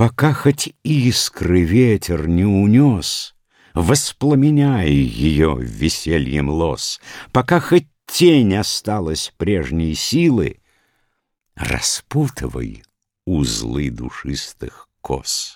Пока хоть искры ветер не унес, Воспламеняя ее весельем лос, Пока хоть тень осталась прежней силы, Распутывай узлы душистых кос.